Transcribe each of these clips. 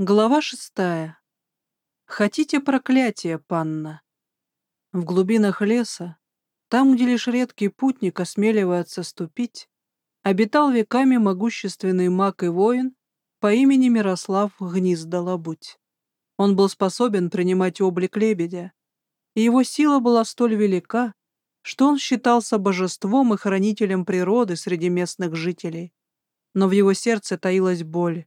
Глава шестая. Хотите проклятие, панна? В глубинах леса, там, где лишь редкий путник осмеливается ступить, обитал веками могущественный маг и воин по имени Мирослав Гниздолобуть. Он был способен принимать облик лебедя, и его сила была столь велика, что он считался божеством и хранителем природы среди местных жителей. Но в его сердце таилась боль,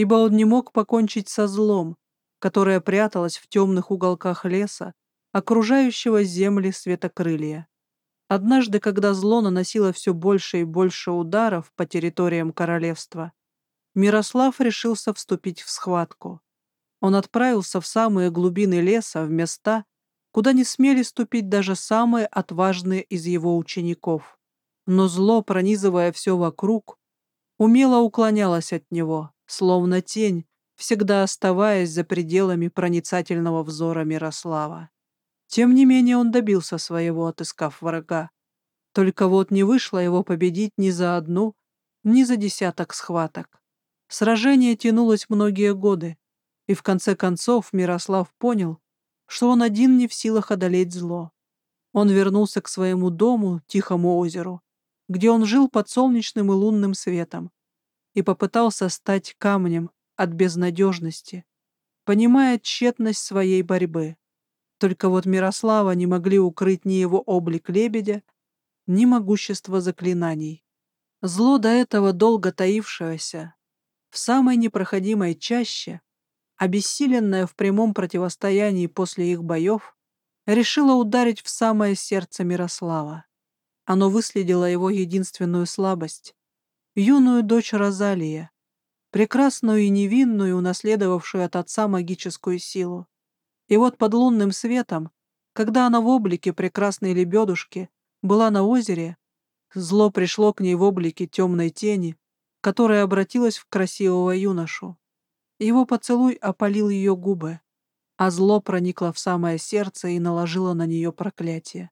ибо он не мог покончить со злом, которое пряталось в темных уголках леса, окружающего земли светокрылья. Однажды, когда зло наносило все больше и больше ударов по территориям королевства, Мирослав решился вступить в схватку. Он отправился в самые глубины леса, в места, куда не смели ступить даже самые отважные из его учеников. Но зло, пронизывая все вокруг, умело уклонялось от него, словно тень, всегда оставаясь за пределами проницательного взора Мирослава. Тем не менее он добился своего, отыскав врага. Только вот не вышло его победить ни за одну, ни за десяток схваток. Сражение тянулось многие годы, и в конце концов Мирослав понял, что он один не в силах одолеть зло. Он вернулся к своему дому, тихому озеру, где он жил под солнечным и лунным светом, и попытался стать камнем от безнадежности, понимая тщетность своей борьбы. Только вот Мирослава не могли укрыть ни его облик лебедя, ни могущество заклинаний. Зло до этого долго таившееся, в самой непроходимой чаще, обессиленное в прямом противостоянии после их боев, решило ударить в самое сердце Мирослава. Оно выследило его единственную слабость юную дочь Розалия, прекрасную и невинную, унаследовавшую от отца магическую силу. И вот под лунным светом, когда она в облике прекрасной лебедушки была на озере, зло пришло к ней в облике темной тени, которая обратилась в красивого юношу. Его поцелуй опалил ее губы, а зло проникло в самое сердце и наложило на нее проклятие.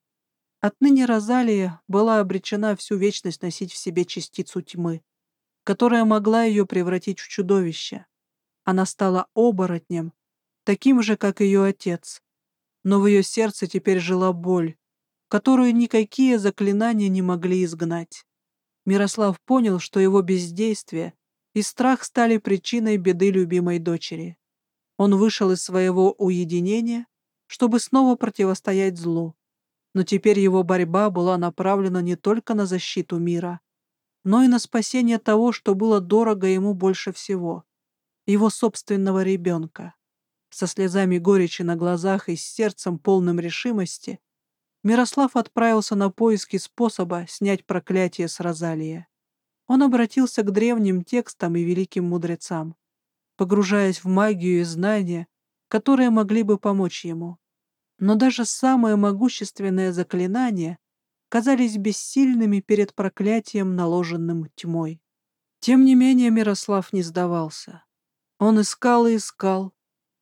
Отныне Розалия была обречена всю вечность носить в себе частицу тьмы, которая могла ее превратить в чудовище. Она стала оборотнем, таким же, как ее отец. Но в ее сердце теперь жила боль, которую никакие заклинания не могли изгнать. Мирослав понял, что его бездействие и страх стали причиной беды любимой дочери. Он вышел из своего уединения, чтобы снова противостоять злу но теперь его борьба была направлена не только на защиту мира, но и на спасение того, что было дорого ему больше всего — его собственного ребенка. Со слезами горечи на глазах и с сердцем полным решимости Мирослав отправился на поиски способа снять проклятие с Розалии. Он обратился к древним текстам и великим мудрецам, погружаясь в магию и знания, которые могли бы помочь ему но даже самые могущественные заклинания казались бессильными перед проклятием, наложенным тьмой. Тем не менее Мирослав не сдавался. Он искал и искал,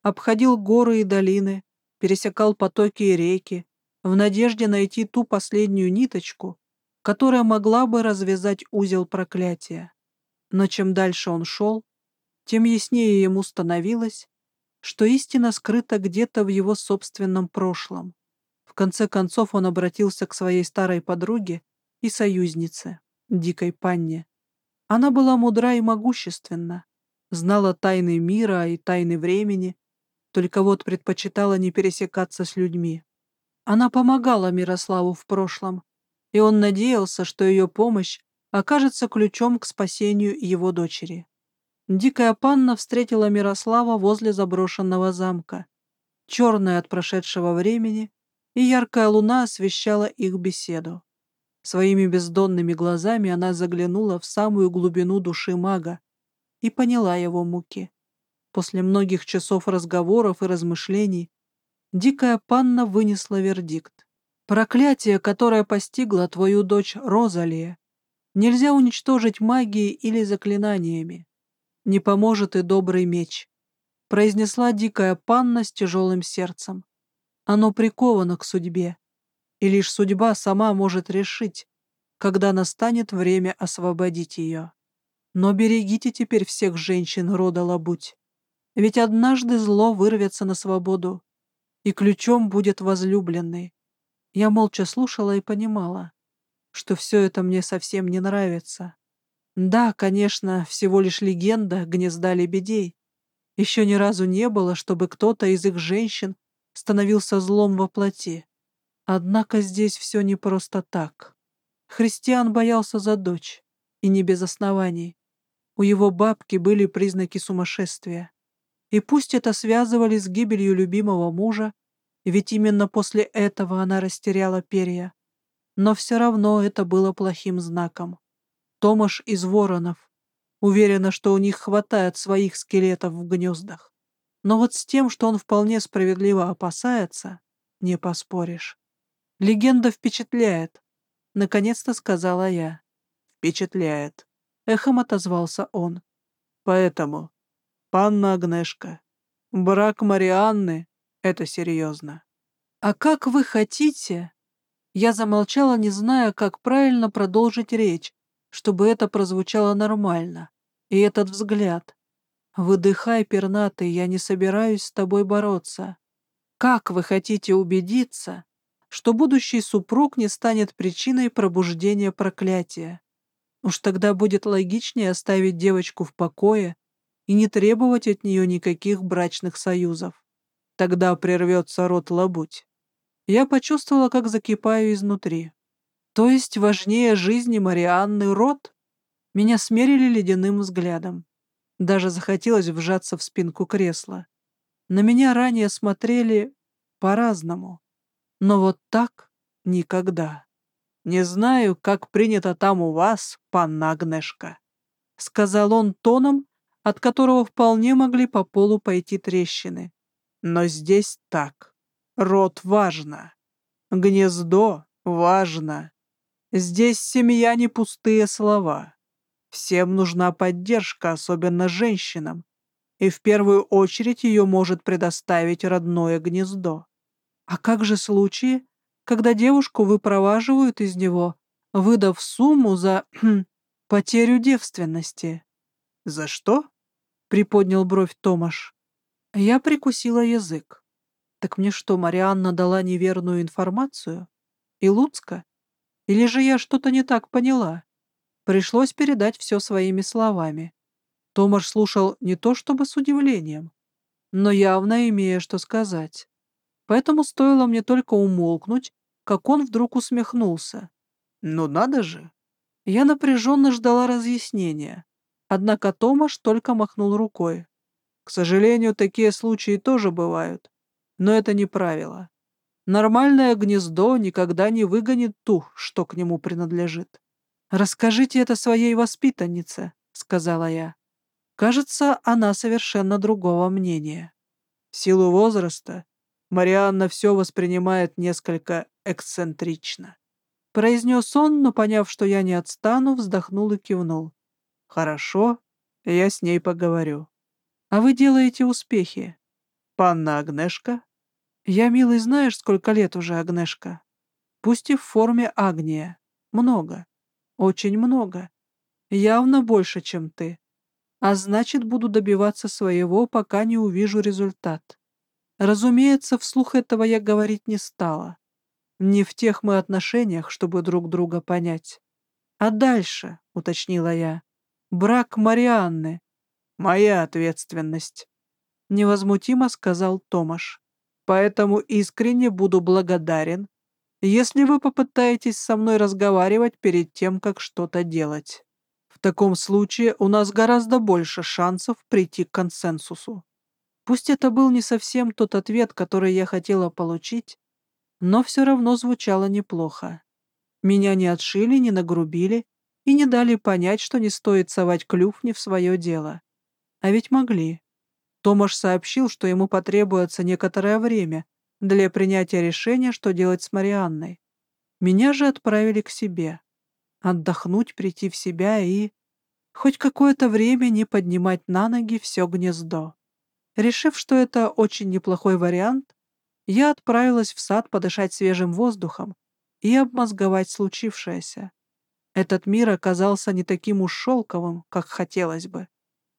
обходил горы и долины, пересекал потоки и реки, в надежде найти ту последнюю ниточку, которая могла бы развязать узел проклятия. Но чем дальше он шел, тем яснее ему становилось, что истина скрыта где-то в его собственном прошлом. В конце концов он обратился к своей старой подруге и союзнице, дикой панне. Она была мудра и могущественна, знала тайны мира и тайны времени, только вот предпочитала не пересекаться с людьми. Она помогала Мирославу в прошлом, и он надеялся, что ее помощь окажется ключом к спасению его дочери. Дикая панна встретила Мирослава возле заброшенного замка, черная от прошедшего времени, и яркая луна освещала их беседу. Своими бездонными глазами она заглянула в самую глубину души мага и поняла его муки. После многих часов разговоров и размышлений дикая панна вынесла вердикт. Проклятие, которое постигло твою дочь Розалия, нельзя уничтожить магией или заклинаниями не поможет и добрый меч», — произнесла дикая панна с тяжелым сердцем. «Оно приковано к судьбе, и лишь судьба сама может решить, когда настанет время освободить ее. Но берегите теперь всех женщин рода Лабуть, Ведь однажды зло вырвется на свободу, и ключом будет возлюбленный. Я молча слушала и понимала, что все это мне совсем не нравится. Да, конечно, всего лишь легенда гнезда лебедей. Еще ни разу не было, чтобы кто-то из их женщин становился злом во плоти. Однако здесь все не просто так. Христиан боялся за дочь, и не без оснований. У его бабки были признаки сумасшествия. И пусть это связывали с гибелью любимого мужа, ведь именно после этого она растеряла перья, но все равно это было плохим знаком. Томаш из воронов. Уверена, что у них хватает своих скелетов в гнездах. Но вот с тем, что он вполне справедливо опасается, не поспоришь. Легенда впечатляет, — наконец-то сказала я. Впечатляет. Эхом отозвался он. Поэтому, панна Агнешка, брак Марианны — это серьезно. А как вы хотите? Я замолчала, не зная, как правильно продолжить речь, чтобы это прозвучало нормально. И этот взгляд. Выдыхай, пернатый, я не собираюсь с тобой бороться. Как вы хотите убедиться, что будущий супруг не станет причиной пробуждения проклятия? Уж тогда будет логичнее оставить девочку в покое и не требовать от нее никаких брачных союзов. Тогда прервется рот лабуть. Я почувствовала, как закипаю изнутри. То есть важнее жизни Марианны род? Меня смерили ледяным взглядом. Даже захотелось вжаться в спинку кресла. На меня ранее смотрели по-разному. Но вот так никогда. «Не знаю, как принято там у вас, панна Агнешка», — сказал он тоном, от которого вполне могли по полу пойти трещины. «Но здесь так. Род важно. Гнездо важно. Здесь семья не пустые слова. Всем нужна поддержка, особенно женщинам, и в первую очередь ее может предоставить родное гнездо. А как же случаи, когда девушку выпроваживают из него, выдав сумму за потерю девственности? «За что?» — приподнял бровь Томаш. Я прикусила язык. Так мне что, Марианна дала неверную информацию? И Луцка? Или же я что-то не так поняла? Пришлось передать все своими словами. Томаш слушал не то чтобы с удивлением, но явно имея что сказать. Поэтому стоило мне только умолкнуть, как он вдруг усмехнулся. «Ну надо же!» Я напряженно ждала разъяснения, однако Томаш только махнул рукой. К сожалению, такие случаи тоже бывают, но это не правило. Нормальное гнездо никогда не выгонит ту, что к нему принадлежит. «Расскажите это своей воспитаннице», — сказала я. Кажется, она совершенно другого мнения. В силу возраста Марианна все воспринимает несколько эксцентрично. Произнес он, но, поняв, что я не отстану, вздохнул и кивнул. «Хорошо, я с ней поговорю. А вы делаете успехи. Панна Агнешка?» Я, милый, знаешь, сколько лет уже, Агнешка? Пусть и в форме Агния. Много. Очень много. Явно больше, чем ты. А значит, буду добиваться своего, пока не увижу результат. Разумеется, вслух этого я говорить не стала. Не в тех мы отношениях, чтобы друг друга понять. А дальше, — уточнила я, — брак Марианны. Моя ответственность. Невозмутимо сказал Томаш. Поэтому искренне буду благодарен, если вы попытаетесь со мной разговаривать перед тем, как что-то делать. В таком случае у нас гораздо больше шансов прийти к консенсусу. Пусть это был не совсем тот ответ, который я хотела получить, но все равно звучало неплохо. Меня не отшили, не нагрубили и не дали понять, что не стоит совать клюв не в свое дело. А ведь могли. Томаш сообщил, что ему потребуется некоторое время для принятия решения, что делать с Марианной. Меня же отправили к себе. Отдохнуть, прийти в себя и... Хоть какое-то время не поднимать на ноги все гнездо. Решив, что это очень неплохой вариант, я отправилась в сад подышать свежим воздухом и обмозговать случившееся. Этот мир оказался не таким уж шелковым, как хотелось бы.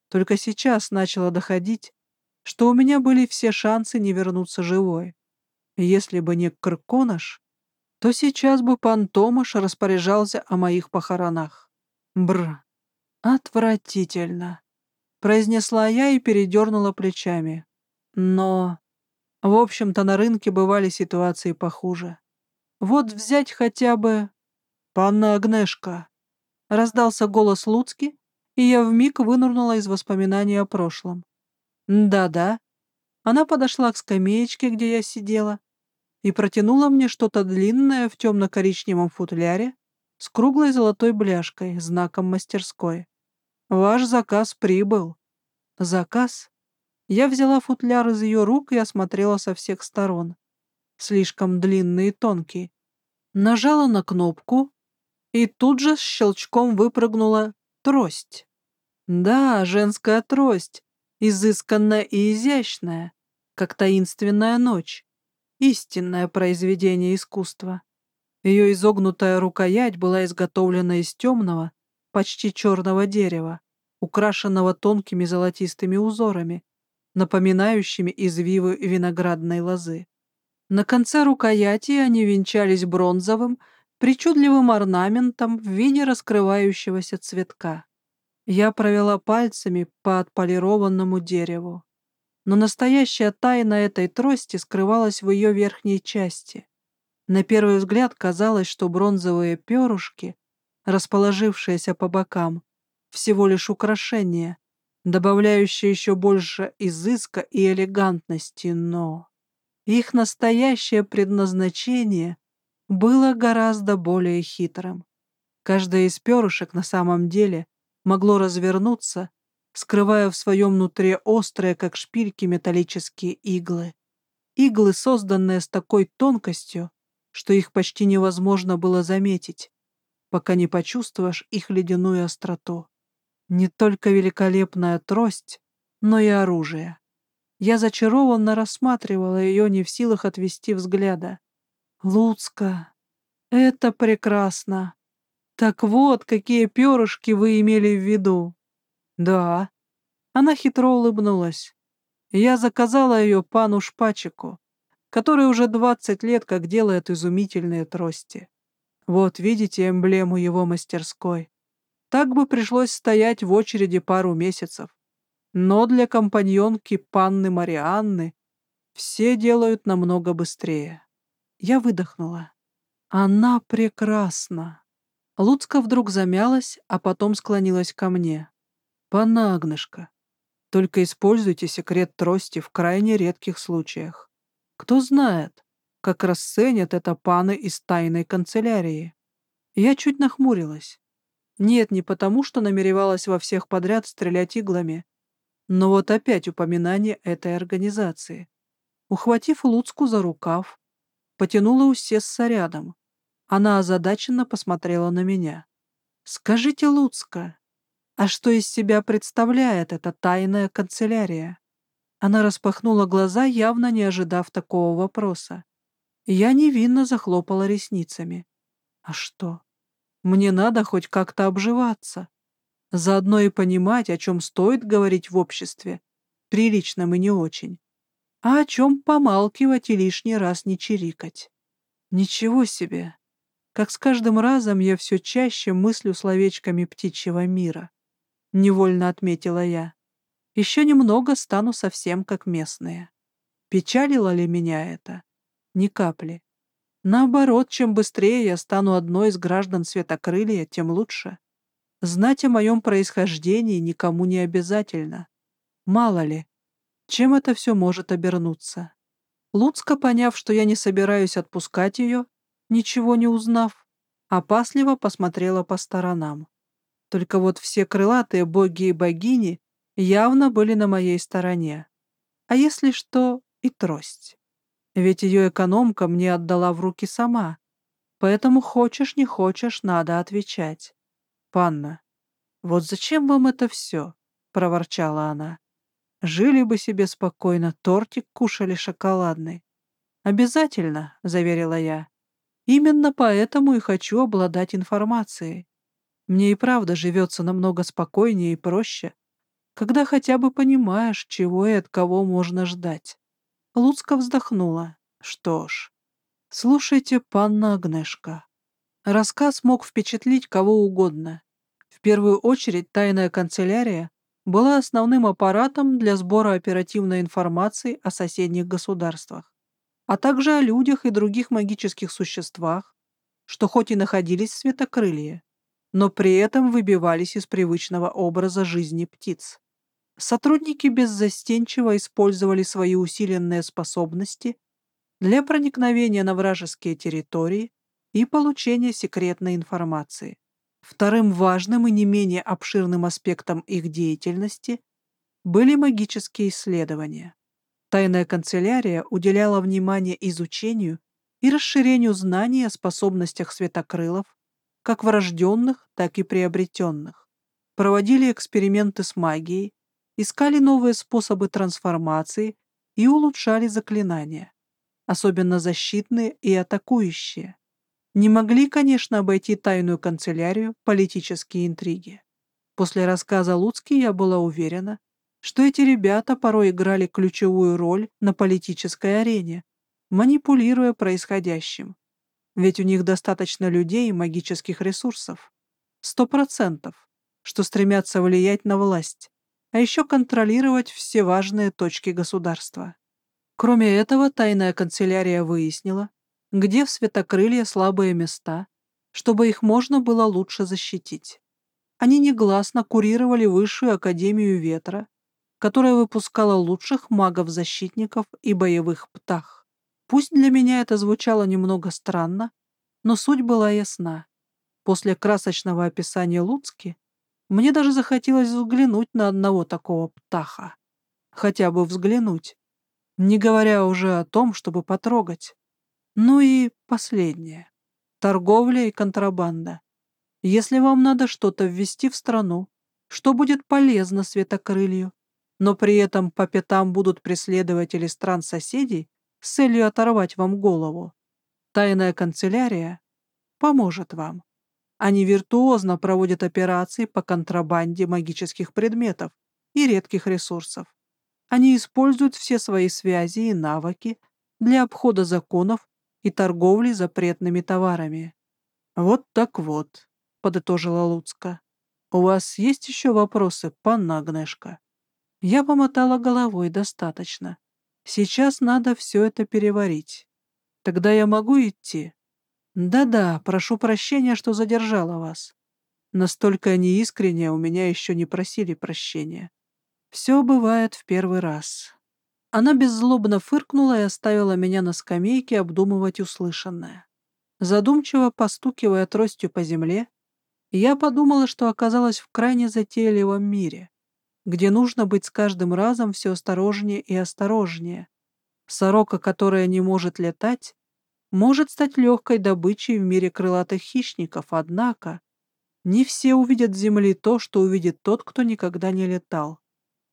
Только сейчас начало доходить, что у меня были все шансы не вернуться живой. Если бы не Крконаш, то сейчас бы пан Томаш распоряжался о моих похоронах. Бр. Отвратительно. Произнесла я и передернула плечами. Но... В общем-то, на рынке бывали ситуации похуже. Вот взять хотя бы... «Панна Агнешка!» Раздался голос Луцки, и я вмиг вынырнула из воспоминаний о прошлом. «Да-да». Она подошла к скамеечке, где я сидела, и протянула мне что-то длинное в темно-коричневом футляре с круглой золотой бляшкой, знаком мастерской. «Ваш заказ прибыл». «Заказ?» Я взяла футляр из ее рук и осмотрела со всех сторон. Слишком длинный и тонкий. Нажала на кнопку, и тут же с щелчком выпрыгнула трость. Да, женская трость, изысканная и изящная, как таинственная ночь истинное произведение искусства. Ее изогнутая рукоять была изготовлена из темного, почти черного дерева, украшенного тонкими золотистыми узорами, напоминающими извивы виноградной лозы. На конце рукояти они венчались бронзовым, причудливым орнаментом в виде раскрывающегося цветка. Я провела пальцами по отполированному дереву но настоящая тайна этой трости скрывалась в ее верхней части. На первый взгляд казалось, что бронзовые перышки, расположившиеся по бокам, всего лишь украшения, добавляющие еще больше изыска и элегантности, но их настоящее предназначение было гораздо более хитрым. Каждое из перышек на самом деле могло развернуться скрывая в своем нутре острые, как шпильки, металлические иглы. Иглы, созданные с такой тонкостью, что их почти невозможно было заметить, пока не почувствуешь их ледяную остроту. Не только великолепная трость, но и оружие. Я зачарованно рассматривала ее, не в силах отвести взгляда. «Луцка, это прекрасно! Так вот, какие перышки вы имели в виду!» «Да». Она хитро улыбнулась. «Я заказала ее пану Шпачику, который уже двадцать лет как делает изумительные трости. Вот видите эмблему его мастерской. Так бы пришлось стоять в очереди пару месяцев. Но для компаньонки панны Марианны все делают намного быстрее. Я выдохнула. Она прекрасна. Луцка вдруг замялась, а потом склонилась ко мне. «Панна Агнешка, только используйте секрет трости в крайне редких случаях. Кто знает, как расценят это паны из тайной канцелярии». Я чуть нахмурилась. Нет, не потому, что намеревалась во всех подряд стрелять иглами, но вот опять упоминание этой организации. Ухватив Луцку за рукав, потянула усесться рядом. Она озадаченно посмотрела на меня. «Скажите, Луцка, а что из себя представляет эта тайная канцелярия? Она распахнула глаза, явно не ожидав такого вопроса. Я невинно захлопала ресницами. А что? Мне надо хоть как-то обживаться. Заодно и понимать, о чем стоит говорить в обществе, приличном и не очень. А о чем помалкивать и лишний раз не чирикать. Ничего себе! Как с каждым разом я все чаще мыслю словечками птичьего мира. — невольно отметила я. «Еще немного стану совсем как местные. Печалило ли меня это? Ни капли. Наоборот, чем быстрее я стану одной из граждан Светокрылья, тем лучше. Знать о моем происхождении никому не обязательно. Мало ли, чем это все может обернуться. Луцка, поняв, что я не собираюсь отпускать ее, ничего не узнав, опасливо посмотрела по сторонам. Только вот все крылатые боги и богини явно были на моей стороне. А если что, и трость. Ведь ее экономка мне отдала в руки сама. Поэтому хочешь, не хочешь, надо отвечать. «Панна, вот зачем вам это все?» — проворчала она. «Жили бы себе спокойно, тортик кушали шоколадный». «Обязательно», — заверила я. «Именно поэтому и хочу обладать информацией. Мне и правда живется намного спокойнее и проще, когда хотя бы понимаешь, чего и от кого можно ждать. Луцка вздохнула. Что ж, слушайте, панна Агнешка. Рассказ мог впечатлить кого угодно. В первую очередь тайная канцелярия была основным аппаратом для сбора оперативной информации о соседних государствах, а также о людях и других магических существах, что хоть и находились в светокрылье, но при этом выбивались из привычного образа жизни птиц. Сотрудники беззастенчиво использовали свои усиленные способности для проникновения на вражеские территории и получения секретной информации. Вторым важным и не менее обширным аспектом их деятельности были магические исследования. Тайная канцелярия уделяла внимание изучению и расширению знаний о способностях светокрылов, как врожденных, так и приобретенных. Проводили эксперименты с магией, искали новые способы трансформации и улучшали заклинания, особенно защитные и атакующие не могли, конечно, обойти тайную канцелярию политические интриги. После рассказа Луцки я была уверена, что эти ребята порой играли ключевую роль на политической арене, манипулируя происходящим. Ведь у них достаточно людей и магических ресурсов. Сто процентов, что стремятся влиять на власть, а еще контролировать все важные точки государства. Кроме этого, тайная канцелярия выяснила, где в светокрылье слабые места, чтобы их можно было лучше защитить. Они негласно курировали Высшую Академию Ветра, которая выпускала лучших магов-защитников и боевых птах. Пусть для меня это звучало немного странно, но суть была ясна. После красочного описания Луцки мне даже захотелось взглянуть на одного такого птаха. Хотя бы взглянуть, не говоря уже о том, чтобы потрогать. Ну и последнее. Торговля и контрабанда. Если вам надо что-то ввести в страну, что будет полезно светокрылью, но при этом по пятам будут преследователи стран-соседей с целью оторвать вам голову, тайная канцелярия поможет вам. Они виртуозно проводят операции по контрабанде магических предметов и редких ресурсов. Они используют все свои связи и навыки для обхода законов и торговли запретными товарами. «Вот так вот», — подытожила Луцка. «У вас есть еще вопросы, панна Агнешка?» Я помотала головой достаточно. Сейчас надо все это переварить. Тогда я могу идти? Да-да, прошу прощения, что задержала вас. Настолько неискренне у меня еще не просили прощения. Все бывает в первый раз. Она беззлобно фыркнула и оставила меня на скамейке обдумывать услышанное. Задумчиво постукивая тростью по земле, я подумала, что оказалась в крайне затейливом мире, где нужно быть с каждым разом все осторожнее и осторожнее. Сорока, которая не может летать, может стать легкой добычей в мире крылатых хищников, однако не все увидят с земли то, что увидит тот, кто никогда не летал.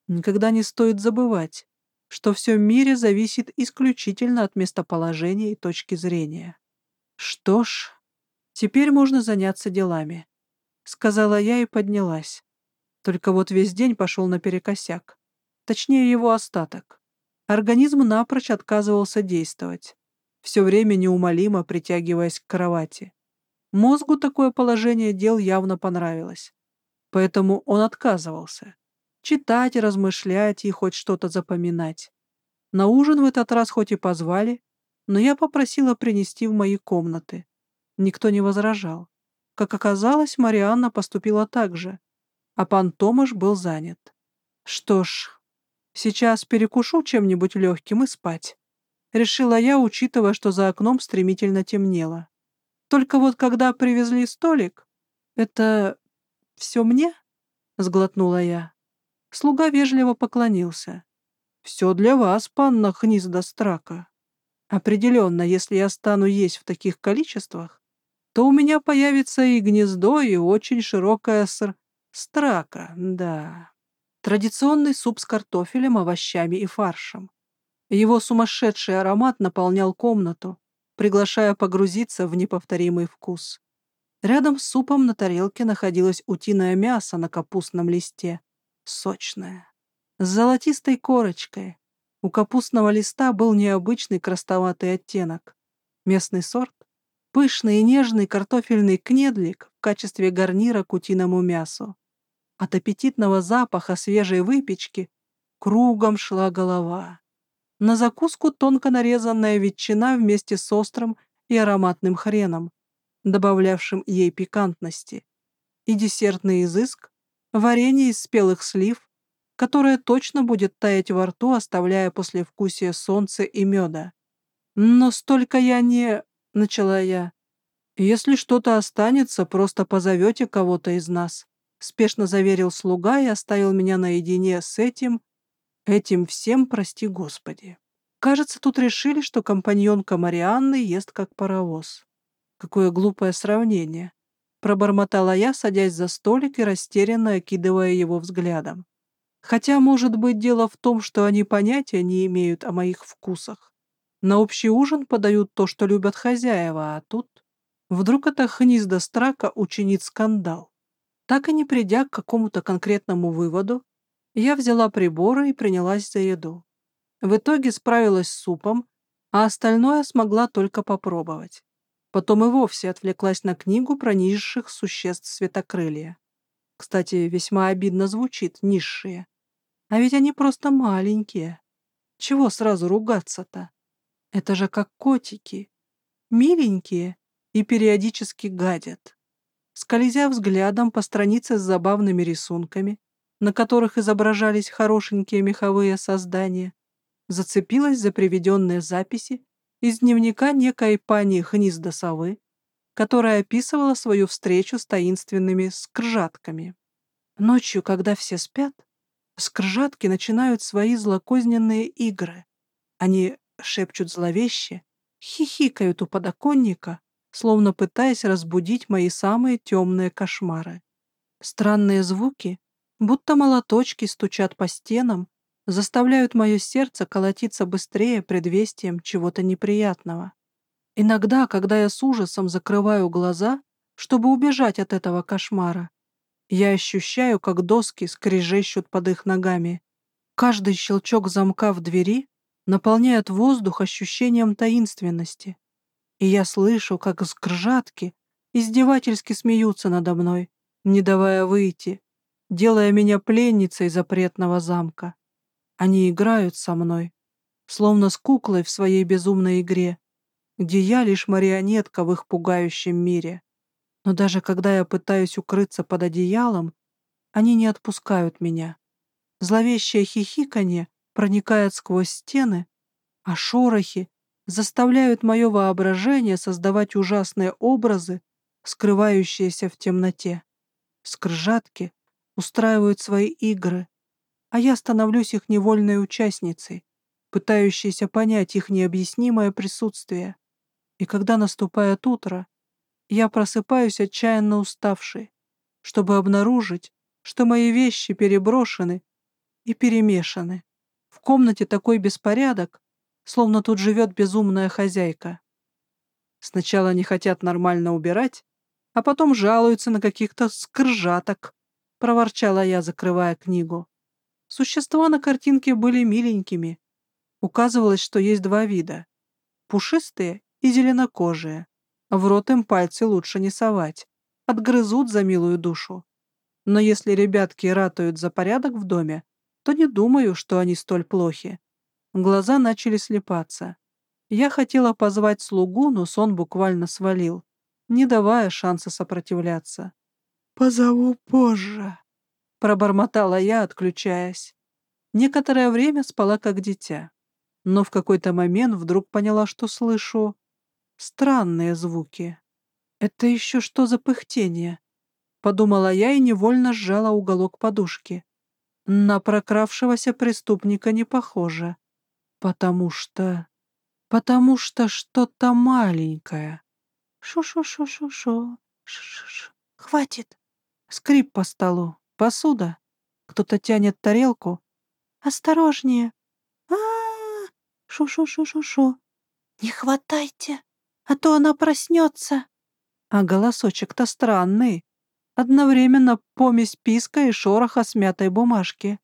Никогда не стоит забывать, что все в мире зависит исключительно от местоположения и точки зрения. Что ж, теперь можно заняться делами, — сказала я и поднялась. Только вот весь день пошел наперекосяк. Точнее, его остаток. Организм напрочь отказывался действовать, все время неумолимо притягиваясь к кровати. Мозгу такое положение дел явно понравилось. Поэтому он отказывался читать, размышлять и хоть что-то запоминать. На ужин в этот раз хоть и позвали, но я попросила принести в мои комнаты. Никто не возражал. Как оказалось, Марианна поступила так же, а пан Томаш был занят. Что ж, сейчас перекушу чем-нибудь легким и спать. Решила я, учитывая, что за окном стремительно темнело. Только вот когда привезли столик, это все мне? Сглотнула я. Слуга вежливо поклонился. «Все для вас, панна Хнизда Страка. Определенно, если я стану есть в таких количествах, то у меня появится и гнездо, и очень широкая ср... страка, да. Традиционный суп с картофелем, овощами и фаршем. Его сумасшедший аромат наполнял комнату, приглашая погрузиться в неповторимый вкус. Рядом с супом на тарелке находилось утиное мясо на капустном листе, сочная, с золотистой корочкой. У капустного листа был необычный красноватый оттенок. Местный сорт — пышный и нежный картофельный кнедлик в качестве гарнира к утиному мясу. От аппетитного запаха свежей выпечки кругом шла голова. На закуску тонко нарезанная ветчина вместе с острым и ароматным хреном, добавлявшим ей пикантности. И десертный изыск — варенье из спелых слив, которое точно будет таять во рту, оставляя послевкусие солнца и меда. «Но столько я не...» — начала я. «Если что-то останется, просто позовете кого-то из нас», — спешно заверил слуга и оставил меня наедине с этим Этим всем прости Господи. Кажется, тут решили, что компаньонка Марианны ест как паровоз. Какое глупое сравнение. Пробормотала я, садясь за столик и растерянно окидывая его взглядом. Хотя, может быть, дело в том, что они понятия не имеют о моих вкусах. На общий ужин подают то, что любят хозяева, а тут... Вдруг эта хнизда страка учинит скандал. Так и не придя к какому-то конкретному выводу, я взяла приборы и принялась за еду. В итоге справилась с супом, а остальное смогла только попробовать. Потом и вовсе отвлеклась на книгу про низших существ светокрылья. Кстати, весьма обидно звучит «низшие». А ведь они просто маленькие. Чего сразу ругаться-то? Это же как котики. Миленькие и периодически гадят. Скользя взглядом по странице с забавными рисунками, на которых изображались хорошенькие меховые создания, зацепилась за приведенные записи из дневника некой пани Хнизда которая описывала свою встречу с таинственными скржатками. Ночью, когда все спят, скржатки начинают свои злокозненные игры. Они шепчут зловеще, хихикают у подоконника, словно пытаясь разбудить мои самые темные кошмары. Странные звуки будто молоточки стучат по стенам, заставляют мое сердце колотиться быстрее предвестием чего-то неприятного. Иногда, когда я с ужасом закрываю глаза, чтобы убежать от этого кошмара, я ощущаю, как доски скрежещут под их ногами. Каждый щелчок замка в двери наполняет воздух ощущением таинственности. И я слышу, как скржатки издевательски смеются надо мной, не давая выйти, делая меня пленницей запретного замка. Они играют со мной, словно с куклой в своей безумной игре, где я лишь марионетка в их пугающем мире. Но даже когда я пытаюсь укрыться под одеялом, они не отпускают меня. Зловещее хихиканье проникает сквозь стены, а шорохи заставляют мое воображение создавать ужасные образы, скрывающиеся в темноте. Скржатки устраивают свои игры, а я становлюсь их невольной участницей, пытающейся понять их необъяснимое присутствие. И когда наступает утро, я просыпаюсь отчаянно уставшей, чтобы обнаружить, что мои вещи переброшены и перемешаны. В комнате такой беспорядок, словно тут живет безумная хозяйка. Сначала не хотят нормально убирать, а потом жалуются на каких-то скржаток, — проворчала я, закрывая книгу. Существа на картинке были миленькими. Указывалось, что есть два вида — пушистые и зеленокожие. В рот им пальцы лучше не совать, отгрызут за милую душу. Но если ребятки ратуют за порядок в доме, то не думаю, что они столь плохи. Глаза начали слепаться. Я хотела позвать слугу, но сон буквально свалил, не давая шанса сопротивляться. «Позову позже», — пробормотала я, отключаясь. Некоторое время спала как дитя, но в какой-то момент вдруг поняла, что слышу странные звуки. «Это еще что за пыхтение?» — подумала я и невольно сжала уголок подушки. На прокравшегося преступника не похоже, потому что... потому что что-то маленькое. Ш-ш-ш. Хватит, Скрип по столу. Посуда. Кто-то тянет тарелку. Осторожнее. а Шу-шу-шу-шу-шу. Не хватайте, а то она проснется. А голосочек-то странный. Одновременно помесь писка и шороха смятой бумажки.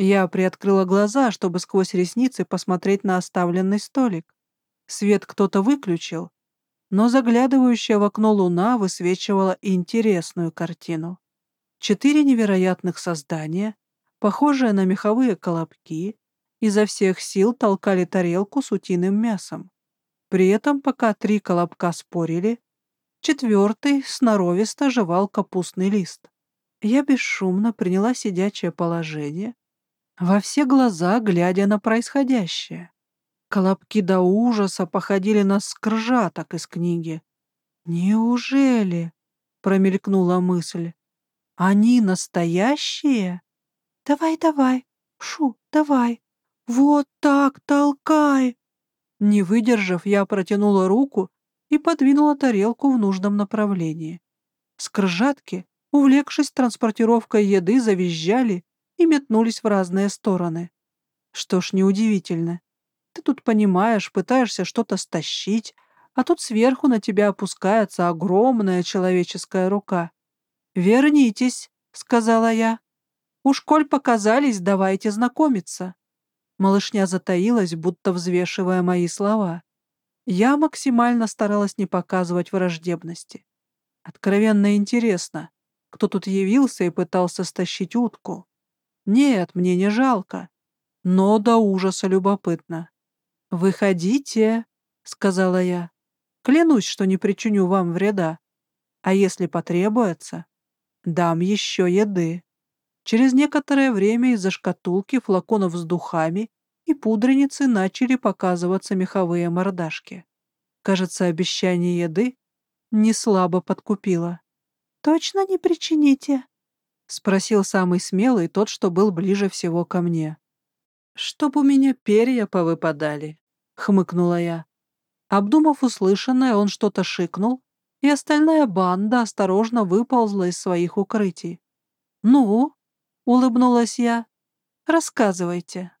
Я приоткрыла глаза, чтобы сквозь ресницы посмотреть на оставленный столик. Свет кто-то выключил, но заглядывающая в окно луна высвечивала интересную картину. Четыре невероятных создания, похожие на меховые колобки, изо всех сил толкали тарелку с утиным мясом. При этом, пока три колобка спорили, четвертый сноровисто жевал капустный лист. Я бесшумно приняла сидячее положение, во все глаза глядя на происходящее. Колобки до ужаса походили на скржаток из книги. «Неужели?» — промелькнула мысль. «Они настоящие?» «Давай, давай, Шу, давай, вот так толкай!» Не выдержав, я протянула руку и подвинула тарелку в нужном направлении. Скржатки, увлекшись транспортировкой еды, завизжали и метнулись в разные стороны. Что ж, неудивительно. Ты тут понимаешь, пытаешься что-то стащить, а тут сверху на тебя опускается огромная человеческая рука. «Вернитесь», — сказала я. «Уж коль показались, давайте знакомиться». Малышня затаилась, будто взвешивая мои слова. Я максимально старалась не показывать враждебности. Откровенно интересно, кто тут явился и пытался стащить утку. Нет, мне не жалко, но до ужаса любопытно. «Выходите», — сказала я. «Клянусь, что не причиню вам вреда. А если потребуется, дам еще еды». Через некоторое время из-за шкатулки, флаконов с духами и пудреницы начали показываться меховые мордашки. Кажется, обещание еды не слабо подкупило. «Точно не причините?» — спросил самый смелый, тот, что был ближе всего ко мне. «Чтоб у меня перья повыпадали», — хмыкнула я. Обдумав услышанное, он что-то шикнул, и остальная банда осторожно выползла из своих укрытий. «Ну?» улыбнулась я. Рассказывайте.